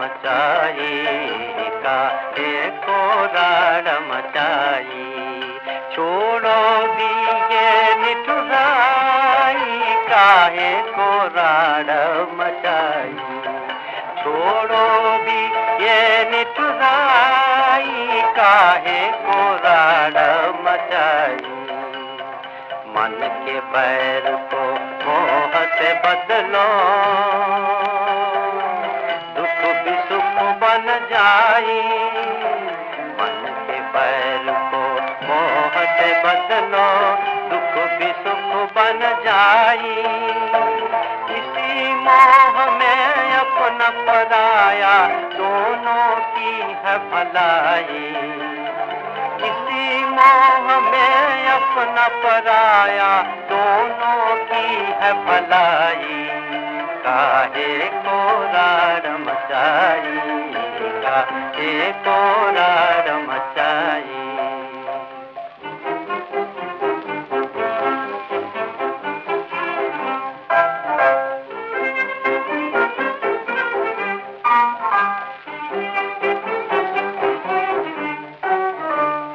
मचाई काहे राड मचाई। छोड़ो दिए निठुराई काहे को राड मचाई। छोड़ो भी ये निठुराई काहे को राड मचाई। मन के पैर को जाए मन के पैर को मोह से बदलो, दुख भी सुख बन जाए इसी मोह में अपना पराया दोनों की है भलाई। इसी मोह में अपना पराया दोनों की है भलाई। काहे को राड़ मचाई? को राड़ मचाई।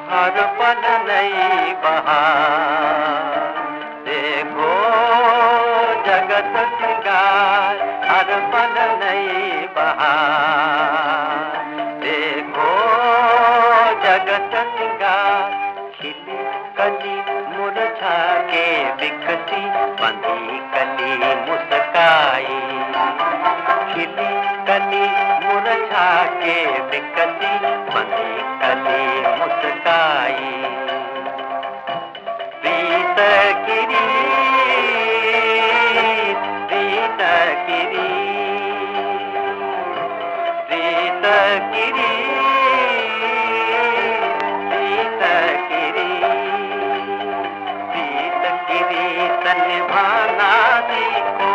हर पल नई बहार देखो जगत सिंगार हर पल नई बहार। जगत सिंगार, खिली कली मुरझा के बिकती बंधी कली मुस्काई। खिली कली मुरझा के बिकती बंधी कली मुस्काई। गिरी गिरी गिरी प्रीत गिरी निभाना सीखो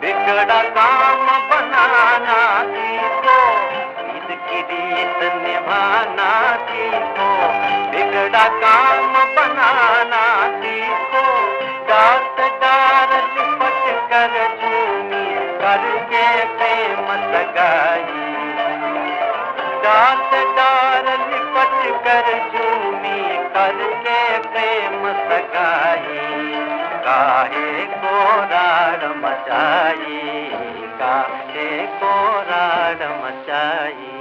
बिगड़ा काम बनाना सीखो प्रीत गिरी निभाना सीखो बिगड़ा काम बनाना सीखो डांट डार लिपट कर झूमी, करके प्रेम सगाई डांट डार लिपट कर झूमी। कोर मचाई के कोराड मचाई।